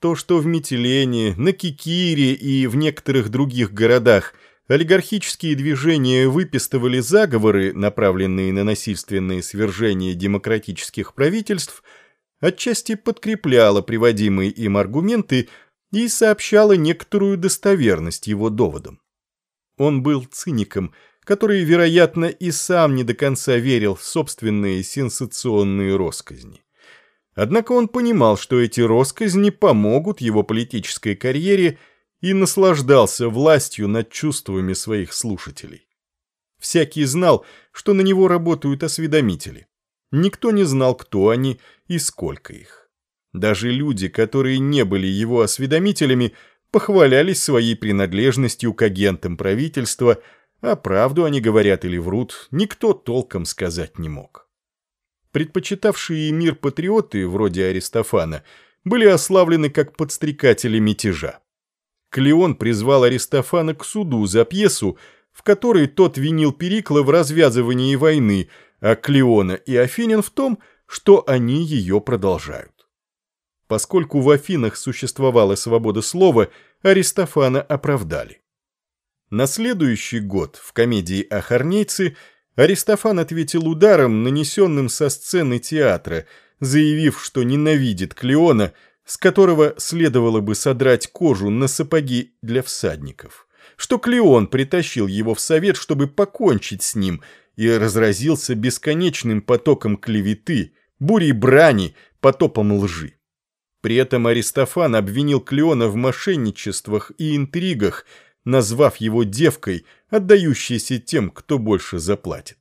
То, что в Метилене, на Кикире и в некоторых других городах олигархические движения выпистывали заговоры, направленные на насильственное свержение демократических правительств, отчасти подкрепляло приводимые им аргументы и сообщало некоторую достоверность его доводам. Он был циником, который, вероятно, и сам не до конца верил в собственные сенсационные росказни. Однако он понимал, что эти росказни помогут его политической карьере и наслаждался властью над чувствами своих слушателей. Всякий знал, что на него работают осведомители. Никто не знал, кто они и сколько их. Даже люди, которые не были его осведомителями, похвалялись своей принадлежностью к агентам правительства, а правду они говорят или врут, никто толком сказать не мог предпочитавшие мир патриоты, вроде Аристофана, были ославлены как подстрекатели мятежа. Клеон призвал Аристофана к суду за пьесу, в которой тот винил Перикла в развязывании войны, а Клеона и Афинин в том, что они ее продолжают. Поскольку в Афинах существовала свобода слова, Аристофана оправдали. На следующий год в комедии «Ахарнейцы» Аристофан ответил ударом, нанесенным со сцены театра, заявив, что ненавидит Клеона, с которого следовало бы содрать кожу на сапоги для всадников, что Клеон притащил его в совет, чтобы покончить с ним, и разразился бесконечным потоком клеветы, бурей брани, потопом лжи. При этом Аристофан обвинил Клеона в мошенничествах и интригах, назвав его девкой, отдающейся тем, кто больше заплатит.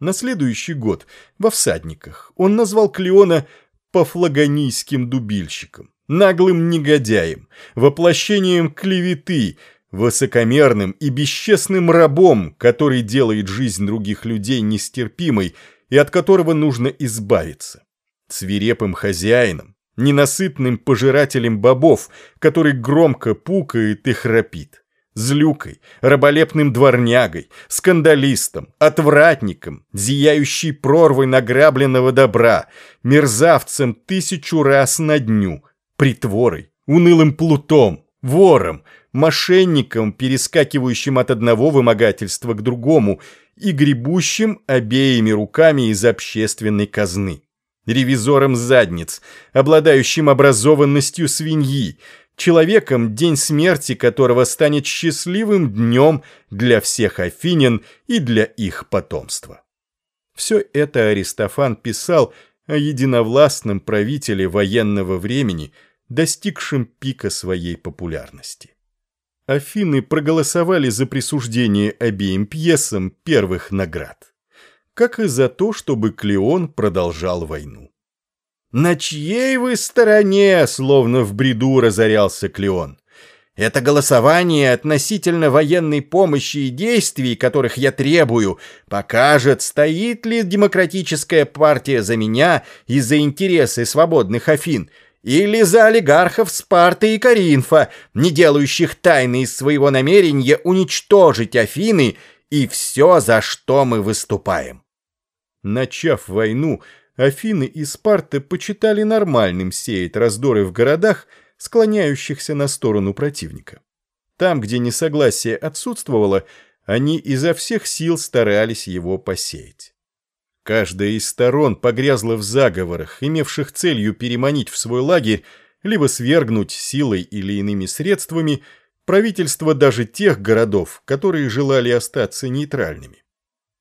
На следующий год, во всадниках, он назвал Клеона пофлагонийским дубильщиком, наглым негодяем, воплощением клеветы, высокомерным и бесчестным рабом, который делает жизнь других людей нестерпимой и от которого нужно избавиться, свирепым хозяином, ненасытным пожирателем бобов, который громко пукает и храпит злюкой, раболепным дворнягой, скандалистом, отвратником, зияющей прорвой награбленного добра, мерзавцем тысячу раз на дню, притворой, унылым плутом, вором, мошенником, перескакивающим от одного вымогательства к другому и гребущим обеими руками из общественной казны ревизором задниц, обладающим образованностью свиньи, человеком, день смерти которого станет счастливым днем для всех афинян и для их потомства. Все это Аристофан писал о единовластном правителе военного времени, достигшем пика своей популярности. Афины проголосовали за присуждение обеим пьесам первых наград, как и за то, чтобы Клеон продолжал войну. «На чьей вы стороне?» — словно в бреду разорялся Клеон. «Это голосование относительно военной помощи и действий, которых я требую, покажет, стоит ли демократическая партия за меня и за интересы свободных Афин» или за олигархов Спарты и Каринфа, не делающих тайны из своего намерения уничтожить Афины и все, за что мы выступаем. Начав войну, Афины и Спарта почитали нормальным сеять раздоры в городах, склоняющихся на сторону противника. Там, где несогласие отсутствовало, они изо всех сил старались его посеять. Каждая из сторон погрязла в заговорах, имевших целью переманить в свой лагерь, либо свергнуть силой или иными средствами правительство даже тех городов, которые желали остаться нейтральными.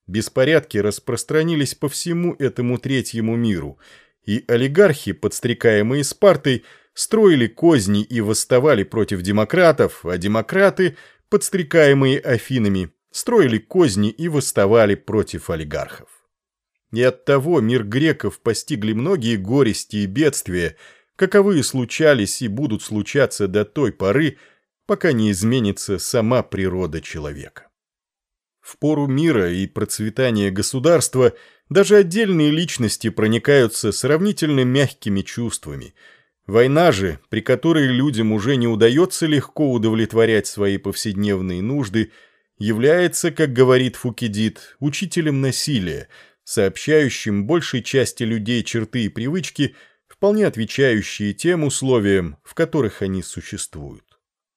Беспорядки распространились по всему этому третьему миру, и олигархи, подстрекаемые Спартой, строили козни и восставали против демократов, а демократы, подстрекаемые Афинами, строили козни и восставали против олигархов. И оттого мир греков постигли многие горести и бедствия, каковые случались и будут случаться до той поры, пока не изменится сама природа человека. В пору мира и процветания государства даже отдельные личности проникаются сравнительно мягкими чувствами. Война же, при которой людям уже не удается легко удовлетворять свои повседневные нужды, является, как говорит Фукидид, учителем насилия, сообщающим большей части людей черты и привычки, вполне отвечающие тем условиям, в которых они существуют.